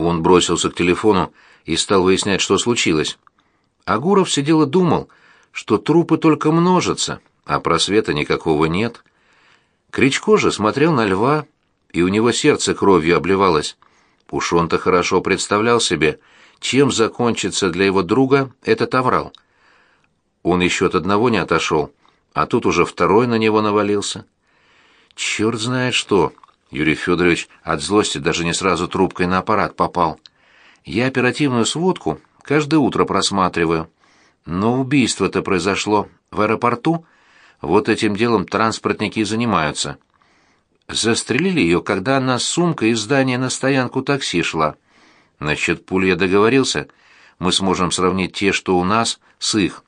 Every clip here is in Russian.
Он бросился к телефону и стал выяснять, что случилось. Агуров сидел и думал, что трупы только множатся, а просвета никакого нет. Кричко же смотрел на льва, и у него сердце кровью обливалось. Уж он-то хорошо представлял себе, чем закончится для его друга этот оврал. Он еще от одного не отошел, а тут уже второй на него навалился. Черт знает что. Юрий Федорович от злости даже не сразу трубкой на аппарат попал. Я оперативную сводку каждое утро просматриваю. Но убийство-то произошло в аэропорту. Вот этим делом транспортники и занимаются. Застрелили ее, когда она с сумкой из здания на стоянку такси шла. Насчет пуль я договорился. Мы сможем сравнить те, что у нас, с их.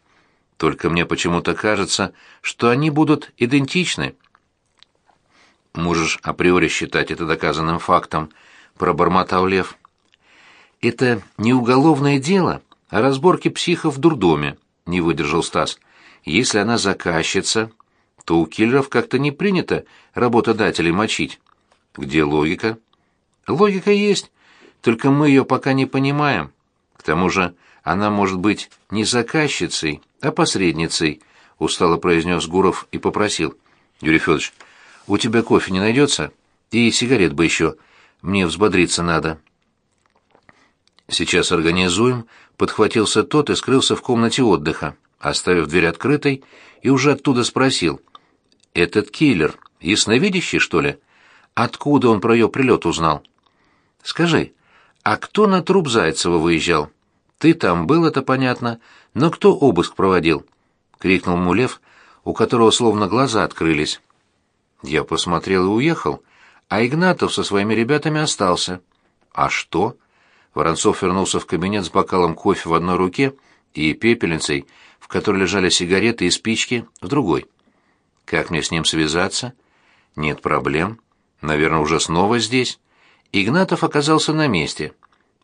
Только мне почему-то кажется, что они будут идентичны. Можешь априори считать это доказанным фактом, пробормотал Лев. Это не уголовное дело, а разборки психов в дурдоме, не выдержал Стас. Если она заказчица, то у киллеров как-то не принято работодателей мочить. Где логика? Логика есть, только мы ее пока не понимаем. К тому же она может быть не заказчицей, а посредницей, устало произнес Гуров и попросил. Юрий Федорович, у тебя кофе не найдется? И сигарет бы еще. Мне взбодриться надо. Сейчас организуем, подхватился тот и скрылся в комнате отдыха, оставив дверь открытой, и уже оттуда спросил — этот киллер ясновидящий, что ли? Откуда он про ее прилет узнал? Скажи, а кто на труп Зайцева выезжал? Ты там был, это понятно, но кто обыск проводил? крикнул Мулев, у которого словно глаза открылись. Я посмотрел и уехал, а Игнатов со своими ребятами остался. А что? Воронцов вернулся в кабинет с бокалом кофе в одной руке и пепельницей, в которой лежали сигареты и спички, в другой. Как мне с ним связаться? Нет проблем. Наверное, уже снова здесь. Игнатов оказался на месте,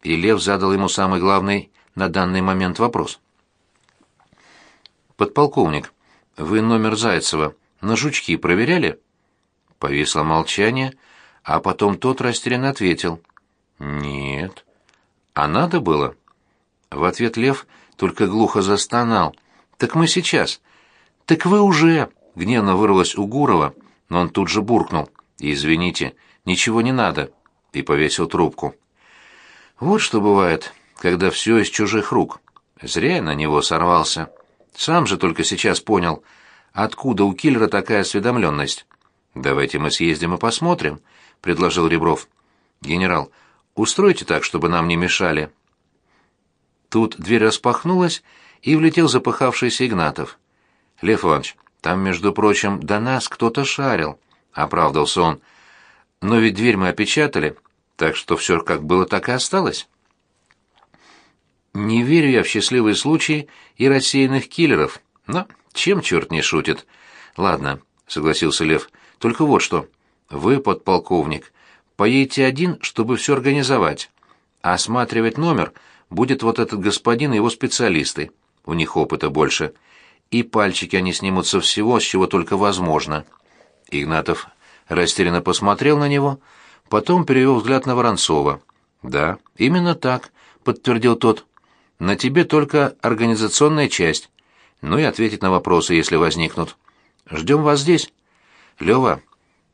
и Лев задал ему самый главный на данный момент вопрос. «Подполковник, вы номер Зайцева на жучки проверяли?» Повисло молчание, а потом тот растерянно ответил. «Нет». «А надо было?» В ответ Лев только глухо застонал. «Так мы сейчас». «Так вы уже...» Гневно вырвалось у Гурова, но он тут же буркнул. «Извините, ничего не надо», и повесил трубку. Вот что бывает, когда все из чужих рук. Зря я на него сорвался. Сам же только сейчас понял, откуда у киллера такая осведомленность. «Давайте мы съездим и посмотрим», — предложил Ребров. «Генерал, устройте так, чтобы нам не мешали». Тут дверь распахнулась, и влетел запыхавшийся Игнатов. «Лев Иванович, там, между прочим, до нас кто-то шарил, — оправдался он. Но ведь дверь мы опечатали, так что все как было, так и осталось. Не верю я в счастливые случаи и рассеянных киллеров, но чем черт не шутит. Ладно, — согласился Лев, — только вот что. Вы, подполковник, поедете один, чтобы все организовать. А осматривать номер будет вот этот господин и его специалисты. У них опыта больше. — и пальчики они снимут со всего, с чего только возможно. Игнатов растерянно посмотрел на него, потом перевел взгляд на Воронцова. «Да, именно так», — подтвердил тот. «На тебе только организационная часть. Ну и ответить на вопросы, если возникнут. Ждем вас здесь. Лева,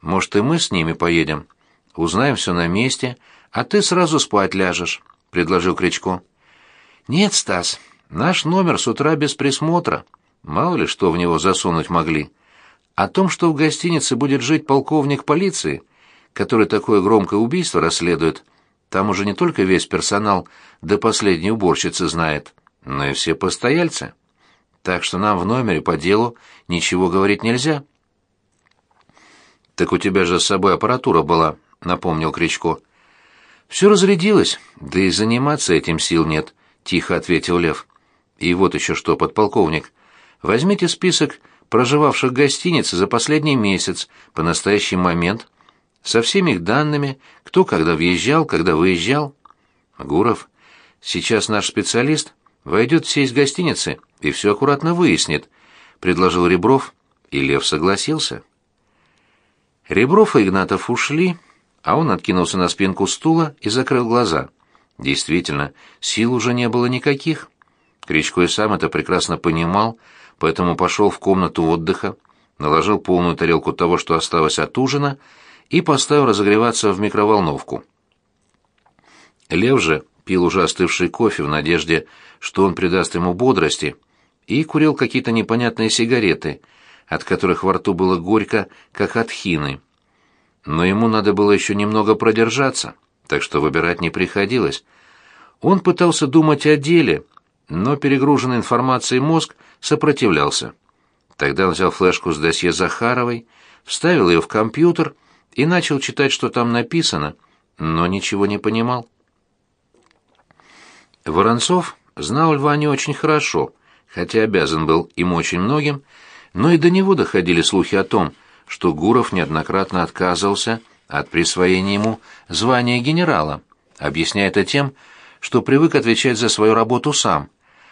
может, и мы с ними поедем? Узнаем все на месте, а ты сразу спать ляжешь», — предложил Кричко. «Нет, Стас, наш номер с утра без присмотра», Мало ли что в него засунуть могли. О том, что в гостинице будет жить полковник полиции, который такое громкое убийство расследует, там уже не только весь персонал до последней уборщицы знает, но и все постояльцы. Так что нам в номере по делу ничего говорить нельзя. «Так у тебя же с собой аппаратура была», — напомнил Кричко. «Все разрядилось, да и заниматься этим сил нет», — тихо ответил Лев. «И вот еще что, подполковник». Возьмите список проживавших в гостинице за последний месяц по настоящий момент, со всеми их данными, кто когда въезжал, когда выезжал. Гуров, сейчас наш специалист войдет в сеть гостиницы и все аккуратно выяснит, предложил Ребров, и Лев согласился. Ребров и Игнатов ушли, а он откинулся на спинку стула и закрыл глаза. Действительно, сил уже не было никаких. Кричко и сам это прекрасно понимал, поэтому пошел в комнату отдыха, наложил полную тарелку того, что осталось от ужина, и поставил разогреваться в микроволновку. Лев же пил уже остывший кофе в надежде, что он придаст ему бодрости, и курил какие-то непонятные сигареты, от которых во рту было горько, как от хины. Но ему надо было еще немного продержаться, так что выбирать не приходилось. Он пытался думать о деле, но перегруженный информацией мозг сопротивлялся. Тогда он взял флешку с досье Захаровой, вставил ее в компьютер и начал читать, что там написано, но ничего не понимал. Воронцов знал Льва не очень хорошо, хотя обязан был им очень многим, но и до него доходили слухи о том, что Гуров неоднократно отказывался от присвоения ему звания генерала, объясняя это тем, что привык отвечать за свою работу сам,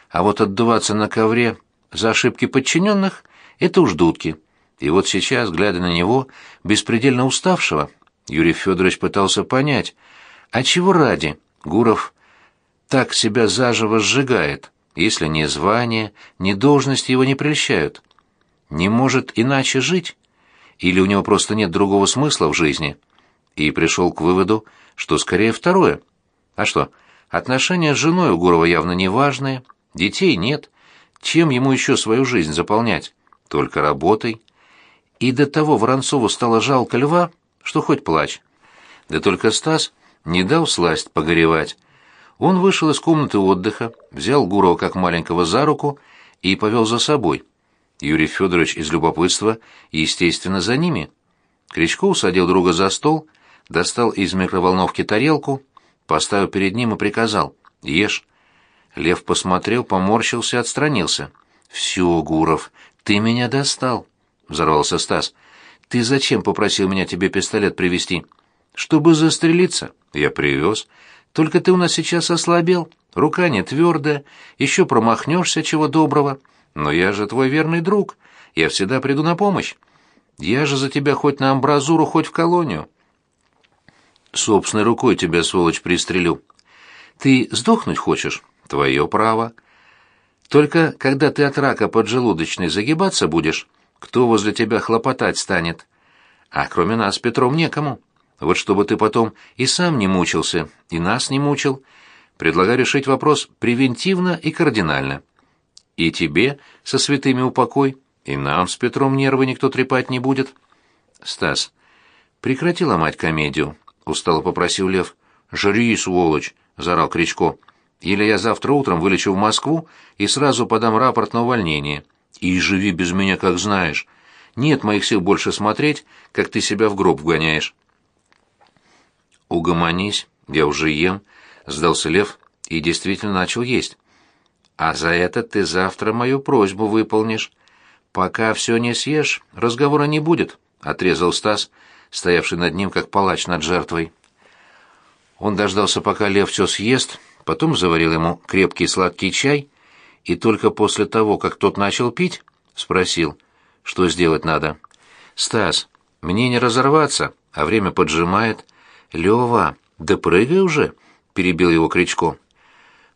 а вот отдуваться на ковре за ошибки подчиненных — это уж дудки. И вот сейчас, глядя на него, беспредельно уставшего, Юрий Федорович пытался понять, а чего ради Гуров так себя заживо сжигает, если ни звание, ни должность его не прельщают? Не может иначе жить? Или у него просто нет другого смысла в жизни? И пришел к выводу, что скорее второе. А что, отношения с женой у Гурова явно неважные, детей нет. Чем ему еще свою жизнь заполнять? Только работой. И до того Воронцову стало жалко льва, что хоть плачь. Да только Стас не дал сласть погоревать. Он вышел из комнаты отдыха, взял Гурова как маленького за руку и повел за собой. Юрий Федорович из любопытства, естественно, за ними. Кричко усадил друга за стол, достал из микроволновки тарелку, поставил перед ним и приказал «Ешь». Лев посмотрел, поморщился отстранился. «Все, Гуров, ты меня достал», — взорвался Стас. «Ты зачем попросил меня тебе пистолет привезти?» «Чтобы застрелиться. Я привез. Только ты у нас сейчас ослабел, рука не твердая, еще промахнешься чего доброго. Но я же твой верный друг, я всегда приду на помощь. Я же за тебя хоть на амбразуру, хоть в колонию. Собственной рукой тебя, сволочь, пристрелю. Ты сдохнуть хочешь? Твое право. Только когда ты от рака поджелудочной загибаться будешь, кто возле тебя хлопотать станет? А кроме нас, Петром, некому. Вот чтобы ты потом и сам не мучился, и нас не мучил, предлагаю решить вопрос превентивно и кардинально. И тебе со святыми упокой, и нам с Петром нервы никто трепать не будет. Стас, прекрати ломать комедию, устало попросил Лев. Жри, сволочь, заорал Кричко. Или я завтра утром вылечу в Москву и сразу подам рапорт на увольнение. И живи без меня, как знаешь. Нет моих сил больше смотреть, как ты себя в гроб вгоняешь. «Угомонись, я уже ем», — сдался Лев и действительно начал есть. «А за это ты завтра мою просьбу выполнишь. Пока все не съешь, разговора не будет», — отрезал Стас, стоявший над ним как палач над жертвой. Он дождался, пока Лев все съест, потом заварил ему крепкий сладкий чай, и только после того, как тот начал пить, спросил, что сделать надо. «Стас, мне не разорваться, а время поджимает. «Лёва, да прыгай уже!» — перебил его Кричко.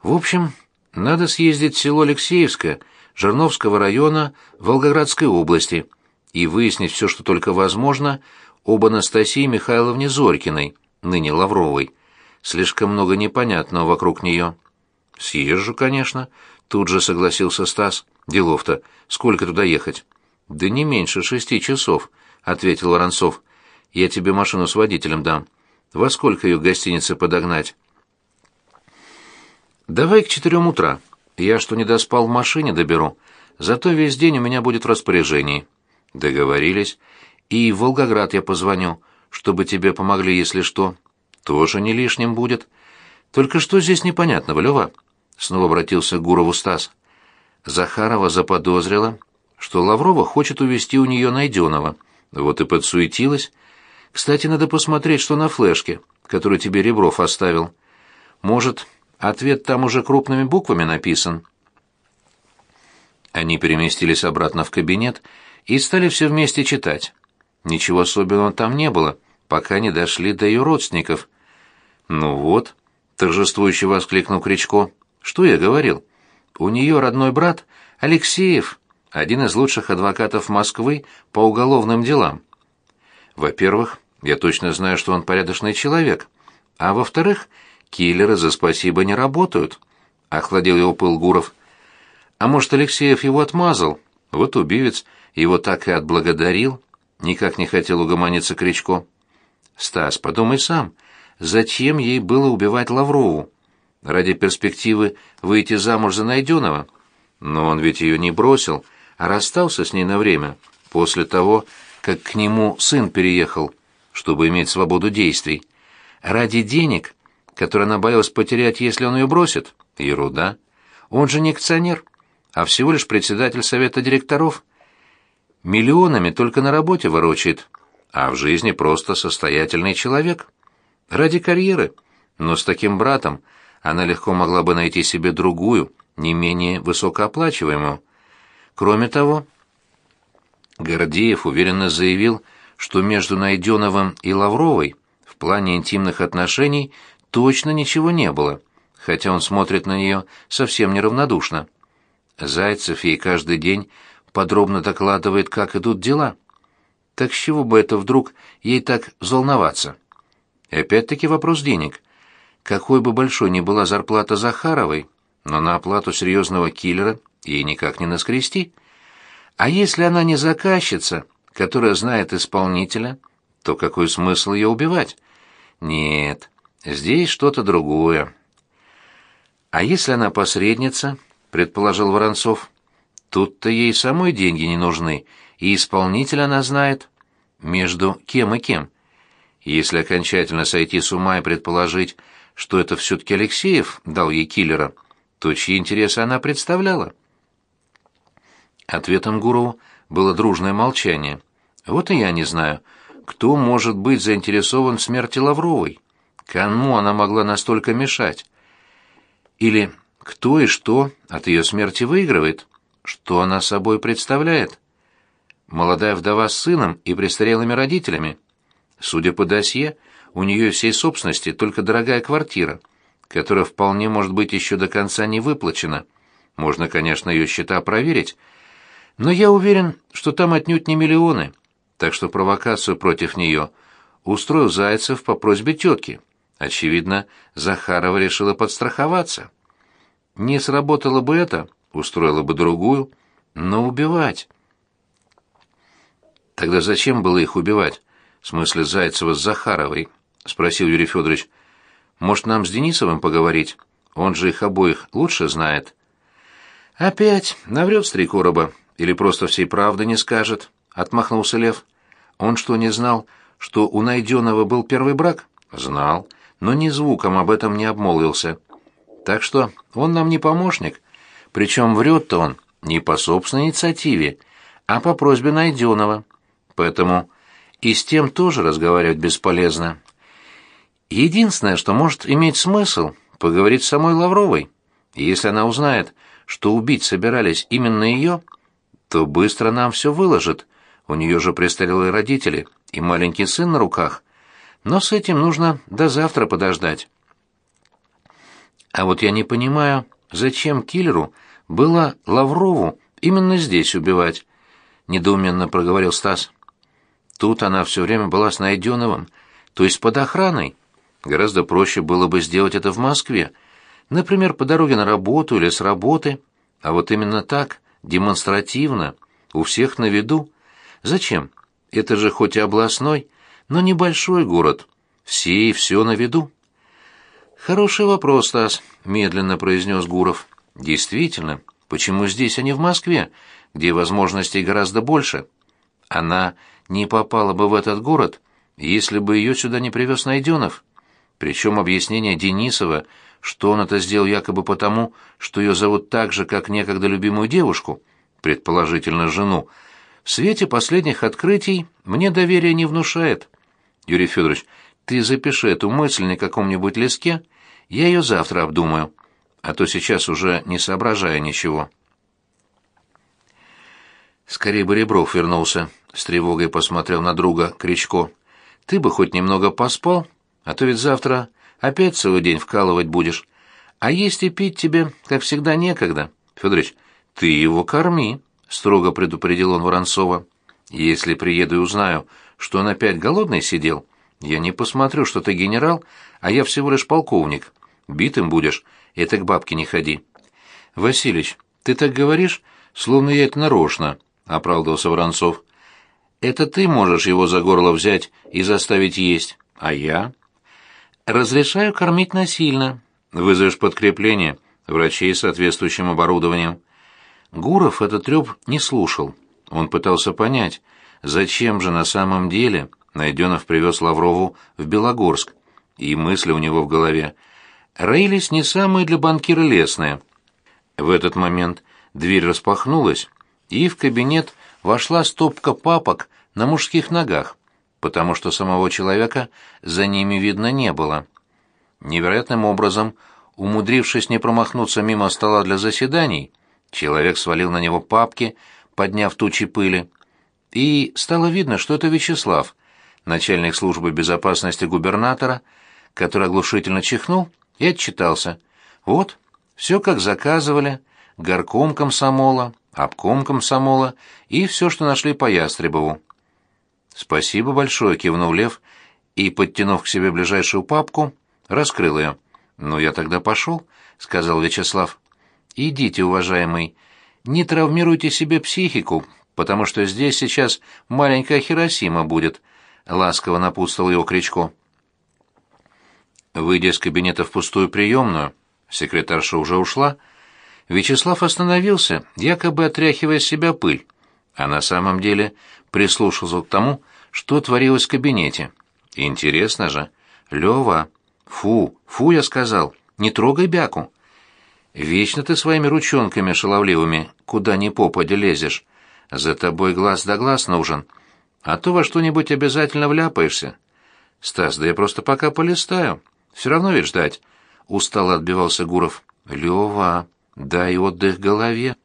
«В общем, надо съездить в село Алексеевское, Жерновского района Волгоградской области, и выяснить все, что только возможно, об Анастасии Михайловне Зорькиной, ныне Лавровой. Слишком много непонятного вокруг нее». «Съезжу, конечно», — тут же согласился Стас. «Делов-то, сколько туда ехать?» «Да не меньше шести часов», — ответил Воронцов. «Я тебе машину с водителем дам. Во сколько ее к гостинице подогнать? Давай к четырем утра. Я что не доспал в машине, доберу. Зато весь день у меня будет в распоряжении. Договорились. И в Волгоград я позвоню, чтобы тебе помогли, если что. Тоже не лишним будет. Только что здесь непонятного, Лёва? Снова обратился к Гурову Стас. Захарова заподозрила, что Лаврова хочет увести у нее найденного. Вот и подсуетилась. Кстати, надо посмотреть, что на флешке, которую тебе Ребров оставил. Может, ответ там уже крупными буквами написан?» Они переместились обратно в кабинет и стали все вместе читать. Ничего особенного там не было, пока не дошли до ее родственников. «Ну вот», —— торжествующе воскликнул Кричко. «Что я говорил? У нее родной брат Алексеев, один из лучших адвокатов Москвы по уголовным делам. Во-первых, я точно знаю, что он порядочный человек, а во-вторых, киллеры за спасибо не работают», — охладил его пыл Гуров. «А может, Алексеев его отмазал? Вот убивец его так и отблагодарил». Никак не хотел угомониться Кричко. «Стас, подумай сам, зачем ей было убивать Лаврову? Ради перспективы выйти замуж за Найденова? Но он ведь ее не бросил, а расстался с ней на время, после того, как к нему сын переехал, чтобы иметь свободу действий. Ради денег, которые она боялась потерять, если он ее бросит? Ерунда. Он же не акционер, а всего лишь председатель совета директоров. Миллионами только на работе ворочает, а в жизни просто состоятельный человек. Ради карьеры. Но с таким братом она легко могла бы найти себе другую, не менее высокооплачиваемую. Кроме того, Гордеев уверенно заявил, что между Найденовым и Лавровой в плане интимных отношений точно ничего не было, хотя он смотрит на нее совсем неравнодушно. Зайцев ей каждый день подробно докладывает, как идут дела. Так с чего бы это вдруг ей так взволноваться? Опять-таки вопрос денег. Какой бы большой ни была зарплата Захаровой, но на оплату серьезного киллера ей никак не наскрести. А если она не заказчица, которая знает исполнителя, то какой смысл ее убивать? Нет, здесь что-то другое. А если она посредница, предположил Воронцов, тут-то ей самой деньги не нужны, и исполнителя она знает. Между кем и кем? Если окончательно сойти с ума и предположить, что это все-таки Алексеев дал ей киллера, то чьи интересы она представляла? Ответом Гурову было дружное молчание. Вот и я не знаю, кто может быть заинтересован в смерти Лавровой. Кому она могла настолько мешать? Или кто и что от ее смерти выигрывает? Что она собой представляет? Молодая вдова с сыном и престарелыми родителями. Судя по досье, у нее всей собственности только дорогая квартира, которая вполне может быть еще до конца не выплачена. Можно, конечно, ее счета проверить, но я уверен, что там отнюдь не миллионы, так что провокацию против нее устроил Зайцев по просьбе тетки. Очевидно, Захарова решила подстраховаться. Не сработало бы это, устроила бы другую, но убивать... Тогда зачем было их убивать? В смысле Зайцева с Захаровой? спросил Юрий Федорович. Может, нам с Денисовым поговорить? Он же их обоих лучше знает. Опять наврет с три короба или просто всей правды не скажет, отмахнулся Лев. Он что, не знал, что у найденного был первый брак? Знал, но ни звуком об этом не обмолвился. Так что он нам не помощник. Причем врет-то он не по собственной инициативе, а по просьбе найденного. Поэтому и с тем тоже разговаривать бесполезно. Единственное, что может иметь смысл, поговорить с самой Лавровой. И если она узнает, что убить собирались именно ее, то быстро нам все выложит. У нее же престарелые родители и маленький сын на руках. Но с этим нужно до завтра подождать. А вот я не понимаю, зачем киллеру было Лаврову именно здесь убивать, недоуменно проговорил Стас. Тут она все время была с Найденовым, то есть под охраной. Гораздо проще было бы сделать это в Москве, например, по дороге на работу или с работы, а вот именно так, демонстративно, у всех на виду. Зачем? Это же хоть и областной, но небольшой город. Все и все на виду. Хороший вопрос, Стас, медленно произнес Гуров. Действительно, почему здесь, а не в Москве, где возможностей гораздо больше? Она не попала бы в этот город, если бы ее сюда не привез Найденов. Причем объяснение Денисова, что он это сделал якобы потому, что ее зовут так же, как некогда любимую девушку, предположительно жену, в свете последних открытий мне доверия не внушает. Юрий Федорович, ты запиши эту мысль на каком-нибудь листке, я ее завтра обдумаю, а то сейчас уже не соображаю ничего. Скорее бы Ребров вернулся, с тревогой посмотрел на друга Кричко. Ты бы хоть немного поспал, а то ведь завтра Опять целый день вкалывать будешь. А есть и пить тебе, как всегда, некогда. Федорович, ты его корми, строго предупредил он Воронцова. Если приеду и узнаю, что он опять голодный сидел, я не посмотрю, что ты генерал, а я всего лишь полковник. Битым будешь, это к бабке не ходи. Василич, ты так говоришь, словно я это нарочно, оправдывался Воронцов. Это ты можешь его за горло взять и заставить есть, а я разрешаю кормить насильно. Вызовешь подкрепление, врачей с соответствующим оборудованием. Гуров этот трёп не слушал. Он пытался понять, зачем же на самом деле Найденов привез Лаврову в Белогорск, и мысли у него в голове роились не самые для банкира лестные. В этот момент дверь распахнулась, и в кабинет вошла стопка папок на мужских ногах, потому что самого человека за ними видно не было. Невероятным образом, умудрившись не промахнуться мимо стола для заседаний, человек свалил на него папки, подняв тучи пыли, и стало видно, что это Вячеслав, начальник службы безопасности губернатора, который оглушительно чихнул и отчитался. Вот, все как заказывали, горком комсомола, обком комсомола и все, что нашли по Ястребову. «Спасибо большое», — кивнул Лев и, подтянув к себе ближайшую папку, раскрыл ее. «Ну, я тогда пошел», — сказал Вячеслав. «Идите, уважаемый, не травмируйте себе психику, потому что здесь сейчас маленькая Хиросима будет», — ласково напутствовал его Кричко. Выйдя из кабинета в пустую приемную, секретарша уже ушла, Вячеслав остановился, якобы отряхивая с себя пыль, а на самом деле прислушался к тому, что творилось в кабинете. Интересно же. Лёва, фу, фу, я сказал, не трогай бяку. Вечно ты своими ручонками шаловливыми куда ни попадя лезешь. За тобой глаз да глаз нужен, а то во что-нибудь обязательно вляпаешься. Стас, да я просто пока полистаю. Все равно ведь ждать. Устало отбивался Гуров. Лева, дай отдых голове.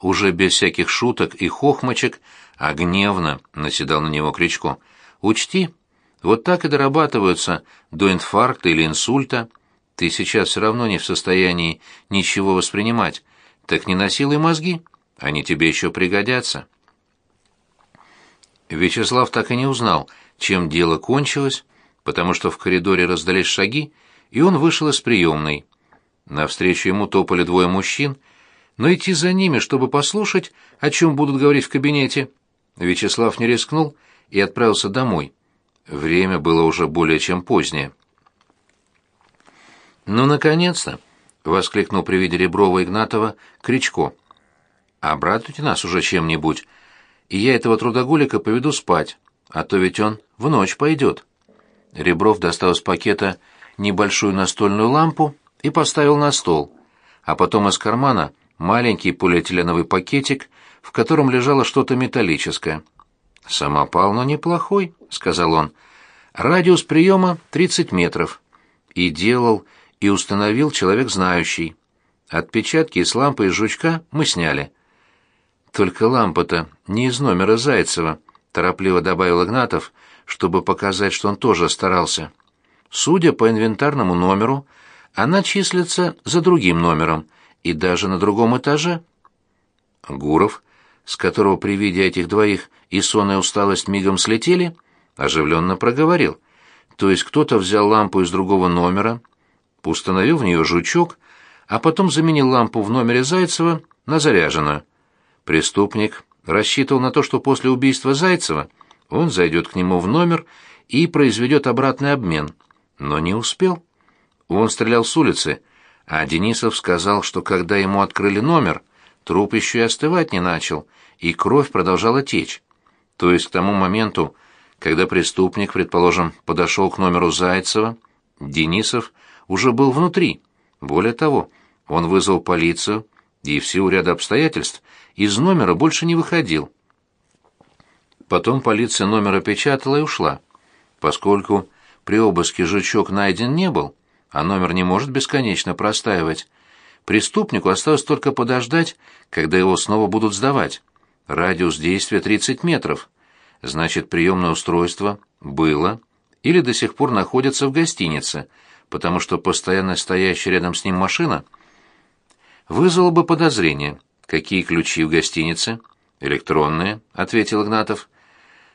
Уже без всяких шуток и хохмочек, а гневно наседал на него Кричко. Учти, вот так и дорабатываются до инфаркта или инсульта. Ты сейчас все равно не в состоянии ничего воспринимать. Так не насилуй мозги, они тебе еще пригодятся. Вячеслав так и не узнал, чем дело кончилось, потому что в коридоре раздались шаги, и он вышел из приемной. Навстречу ему топали двое мужчин, но идти за ними, чтобы послушать, о чем будут говорить в кабинете, Вячеслав не рискнул и отправился домой. Время было уже более чем позднее. «Ну, наконец-то!» — воскликнул при виде Реброва Игнатова Кричко. «Обрадуйте нас уже чем-нибудь, и я этого трудоголика поведу спать, а то ведь он в ночь пойдет». Ребров достал из пакета небольшую настольную лампу и поставил на стол, а потом из кармана маленький полиэтиленовый пакетик, в котором лежало что-то металлическое. «Самопал, но неплохой», — сказал он. «Радиус приема 30 метров». И делал, и установил человек знающий. Отпечатки с лампы из жучка мы сняли. Только лампа-то не из номера Зайцева, торопливо добавил Игнатов, чтобы показать, что он тоже старался. Судя по инвентарному номеру, она числится за другим номером и даже на другом этаже. Гуров, с которого при виде этих двоих и сон и усталость мигом слетели, оживленно проговорил. То есть кто-то взял лампу из другого номера, установил в нее жучок, а потом заменил лампу в номере Зайцева на заряженную. Преступник рассчитывал на то, что после убийства Зайцева он зайдет к нему в номер и произведет обратный обмен, но не успел. Он стрелял с улицы, а Денисов сказал, что когда ему открыли номер, труп еще и остывать не начал, и кровь продолжала течь. То есть к тому моменту, когда преступник, предположим, подошел к номеру Зайцева, Денисов уже был внутри. Более того, он вызвал полицию и в силу ряда обстоятельств из номера больше не выходил. Потом полиция номер опечатала и ушла. Поскольку при обыске жучок найден не был, а номер не может бесконечно простаивать, преступнику осталось только подождать, когда его снова будут сдавать. Радиус действия 30 метров. Значит, приемное устройство было или до сих пор находится в гостинице, потому что постоянно стоящая рядом с ним машина вызвала бы подозрение. Какие ключи в гостинице? Электронные, ответил Игнатов.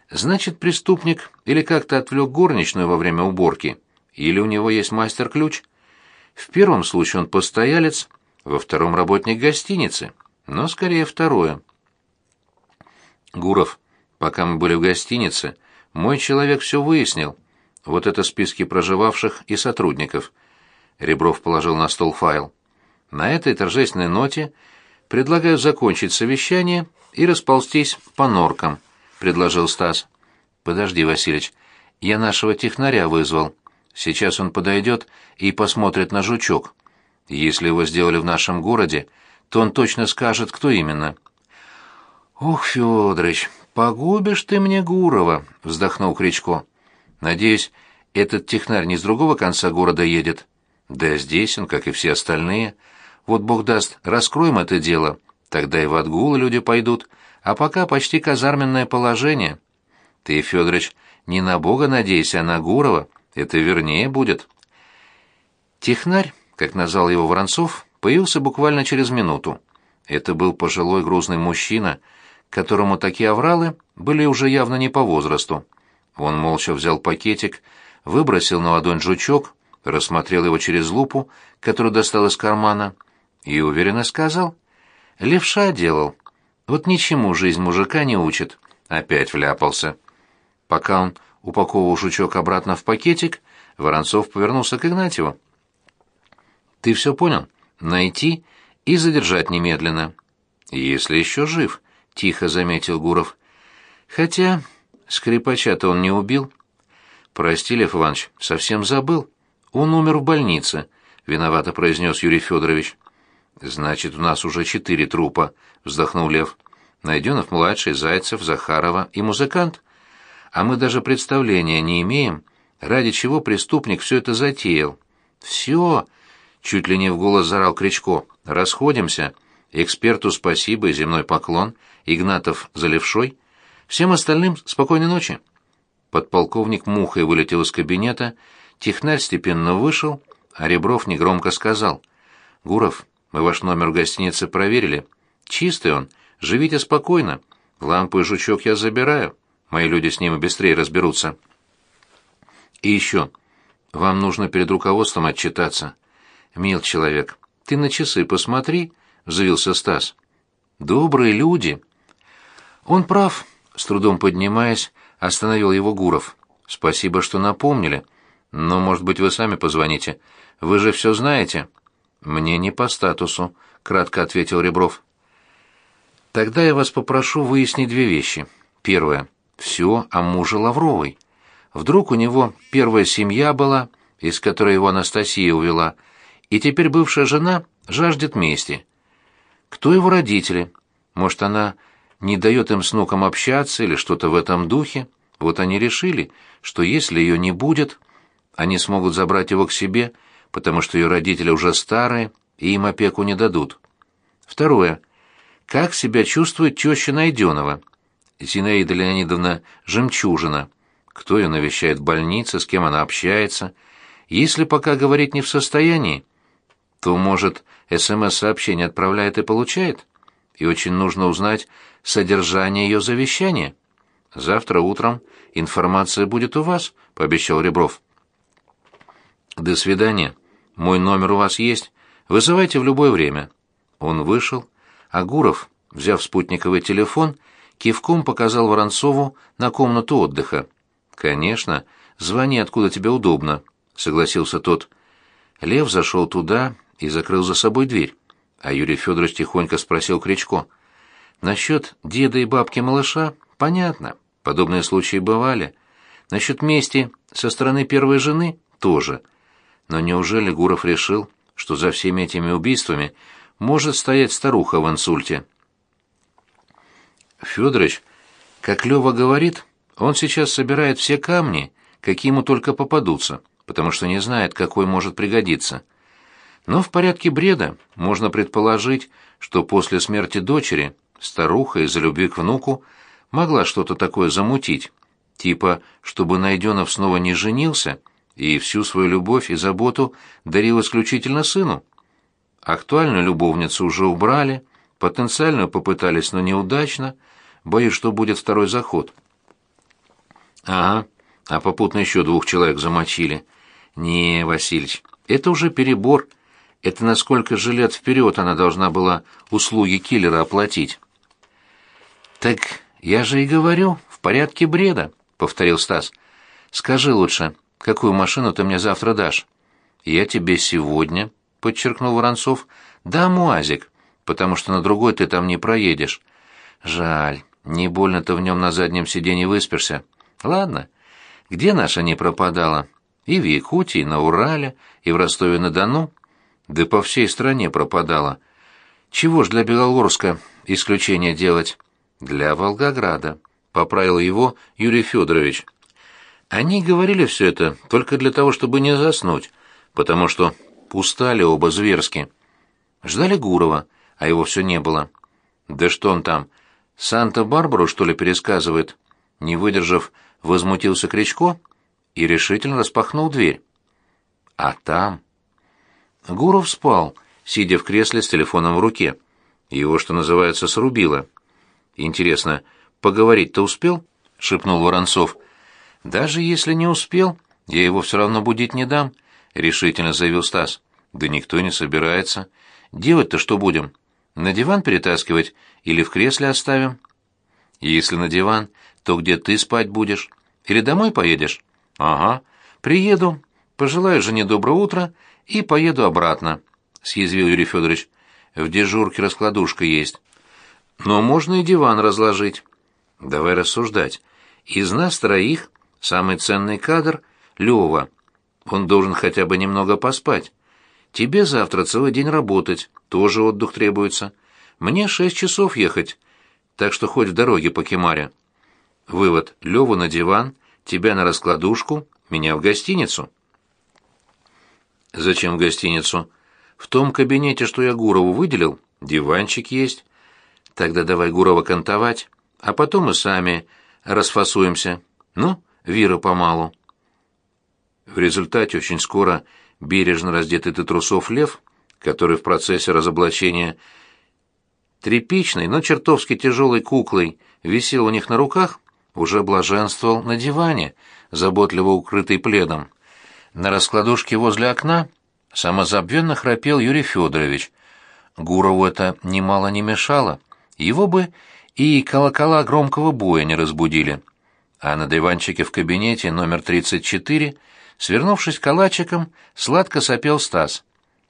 Значит, преступник или как-то отвлек горничную во время уборки, или у него есть мастер-ключ. В первом случае он постоялец, во втором работник гостиницы, но скорее второе. Гуров, пока мы были в гостинице, мой человек все выяснил. Вот это списки проживавших и сотрудников. Ребров положил на стол файл. На этой торжественной ноте предлагаю закончить совещание и расползтись по норкам, предложил Стас. Подожди, Василич, я нашего технаря вызвал. Сейчас он подойдет и посмотрит на жучок. Если его сделали в нашем городе, то он точно скажет, кто именно. Ох, Федорович, погубишь ты мне Гурова, вздохнул Кричко. Надеюсь, этот технарь не с другого конца города едет. Да здесь он, как и все остальные. Вот Бог даст, раскроем это дело, тогда и в отгулы люди пойдут, а пока почти казарменное положение. Ты, Федорович, не на Бога надейся, а на Гурова, это вернее будет. Технарь, как назвал его Воронцов, появился буквально через минуту. Это был пожилой грузный мужчина, которому такие авралы были уже явно не по возрасту. Он молча взял пакетик, выбросил на ладонь жучок, рассмотрел его через лупу, которую достал из кармана, и уверенно сказал. «Левша делал. Вот ничему жизнь мужика не учит». Опять вляпался. Пока он упаковывал жучок обратно в пакетик, Воронцов повернулся к Игнатьеву. «Ты все понял? Найти и задержать немедленно». «Если еще жив», — тихо заметил Гуров. «Хотя скрипача-то он не убил». «Прости, Лев Иванович, совсем забыл. Он умер в больнице», — виновато произнес Юрий Федорович. «Значит, у нас уже четыре трупа», — вздохнул Лев. «Найденов-младший, Зайцев, Захарова и музыкант. А мы даже представления не имеем, ради чего преступник все это затеял». «Все!» — чуть ли не в голос зарал Кричко. «Расходимся. Эксперту спасибо и земной поклон. Игнатов за левшой. Всем остальным спокойной ночи». Подполковник мухой вылетел из кабинета, технарь степенно вышел, а Ребров негромко сказал. «Гуров, мы ваш номер в гостинице проверили. Чистый он. Живите спокойно. Лампу и жучок я забираю. Мои люди с ними быстрее разберутся». «И еще. Вам нужно перед руководством отчитаться. Мил человек, ты на часы посмотри», — взвился Стас. «Добрые люди». «Он прав», — с трудом поднимаясь, остановил его Гуров. «Спасибо, что напомнили. Но, может быть, вы сами позвоните. Вы же все знаете». «Мне не по статусу», — кратко ответил Ребров. «Тогда я вас попрошу выяснить две вещи. Первое. Все о муже Лавровой. Вдруг у него первая семья была, из которой его Анастасия увела, и теперь бывшая жена жаждет мести. Кто его родители? Может, она не дает им с внуком общаться или что-то в этом духе. Вот они решили, что если ее не будет, они смогут забрать его к себе, потому что ее родители уже старые и им опеку не дадут. Второе. Как себя чувствует теща Найденова? Зинаида Леонидовна Жемчужина. Кто ее навещает в больнице, с кем она общается? Если пока говорить не в состоянии, то, может, СМС-сообщение отправляет и получает? И очень нужно узнать, содержание ее завещания. Завтра утром информация будет у вас, пообещал Ребров. До свидания. Мой номер у вас есть. Вызывайте в любое время. Он вышел, а Гуров, взяв спутниковый телефон, кивком показал Воронцову на комнату отдыха. Конечно, звони откуда тебе удобно, согласился тот. Лев зашел туда и закрыл за собой дверь, а Юрий Федорович тихонько спросил Кричко — Насчет деда и бабки малыша понятно, подобные случаи бывали. Насчет мести со стороны первой жены тоже. Но неужели Гуров решил, что за всеми этими убийствами может стоять старуха в инсульте? Федорович, как Лева говорит, он сейчас собирает все камни, какие ему только попадутся, потому что не знает, какой может пригодиться. Но в порядке бреда можно предположить, что после смерти дочери Старуха из-за любви к внуку могла что-то такое замутить, типа, чтобы Найденов снова не женился, и всю свою любовь и заботу дарил исключительно сыну. Актуальную любовницу уже убрали, потенциальную попытались, но неудачно. Боюсь, что будет второй заход. Ага, а попутно еще двух человек замочили. Не, Васильич, это уже перебор. Это насколько же лет вперед она должна была услуги киллера оплатить. Так я же и говорю, в порядке бреда, повторил Стас. Скажи лучше, какую машину ты мне завтра дашь? Я тебе сегодня, подчеркнул Воронцов, дам УАЗик, потому что на другой ты там не проедешь. Жаль, не больно-то в нем на заднем сиденье выспишься. Ладно, где наша не пропадала? И в Якутии, и на Урале, и в Ростове-на-Дону. Да по всей стране пропадала. Чего ж для Белогорска исключение делать? Для Волгограда, поправил его Юрий Федорович. Они говорили все это только для того, чтобы не заснуть, потому что устали оба зверски. Ждали Гурова, а его все не было. Да что он там, Санта-Барбару, что ли, пересказывает? Не выдержав, возмутился Кричко и решительно распахнул дверь. А там... Гуров спал, сидя в кресле с телефоном в руке. Его, что называется, срубило. «Интересно, поговорить-то успел?» — шепнул Воронцов. «Даже если не успел, я его все равно будить не дам», — решительно заявил Стас. «Да никто не собирается. Делать-то что будем? На диван перетаскивать или в кресле оставим?» «Если на диван, то где ты спать будешь? Или домой поедешь?» «Ага. Приеду, пожелаю жене доброе утро и поеду обратно», — съязвил Юрий Федорович. «В дежурке раскладушка есть. Но можно и диван разложить. Давай рассуждать. Из нас троих самый ценный кадр — Лёва. Он должен хотя бы немного поспать. Тебе завтра целый день работать, тоже отдых требуется. Мне шесть часов ехать, так что хоть в дороге по Кемаре. Вывод. Леву на диван, тебя на раскладушку, меня в гостиницу. Зачем в гостиницу? В том кабинете, что я Гурову выделил, диванчик есть. Тогда давай Гурова кантовать, а потом мы сами расфасуемся. Ну, Вира помалу. В результате очень скоро бережно раздетый до трусов лев, который в процессе разоблачения тряпичной, но чертовски тяжелой куклой висел у них на руках, уже блаженствовал на диване, заботливо укрытый пледом. На раскладушке возле окна самозабвенно храпел Юрий Федорович. Гурову это немало не мешало, его бы и колокола громкого боя не разбудили. А на диванчике в кабинете номер 34, свернувшись калачиком, сладко сопел Стас.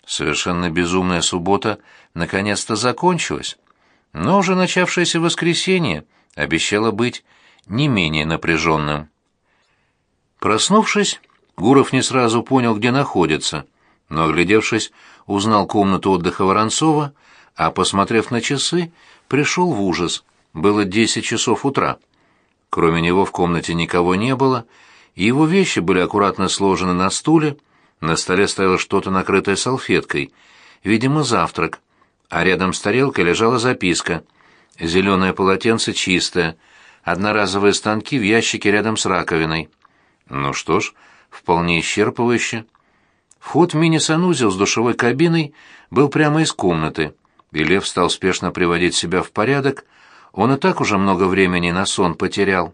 Совершенно безумная суббота наконец-то закончилась. Но уже начавшееся воскресенье обещало быть не менее напряженным. Проснувшись, Гуров не сразу понял, где находится, но, оглядевшись, узнал комнату отдыха Воронцова, а, посмотрев на часы, пришел в ужас. Было десять часов утра. Кроме него в комнате никого не было, и его вещи были аккуратно сложены на стуле, на столе стояло что-то накрытое салфеткой, видимо, завтрак, а рядом с тарелкой лежала записка. Зеленое полотенце чистое, одноразовые станки в ящике рядом с раковиной. Ну что ж, вполне исчерпывающе. Вход в мини-санузел с душевой кабиной был прямо из комнаты, и Лев стал спешно приводить себя в порядок, он и так уже много времени на сон потерял.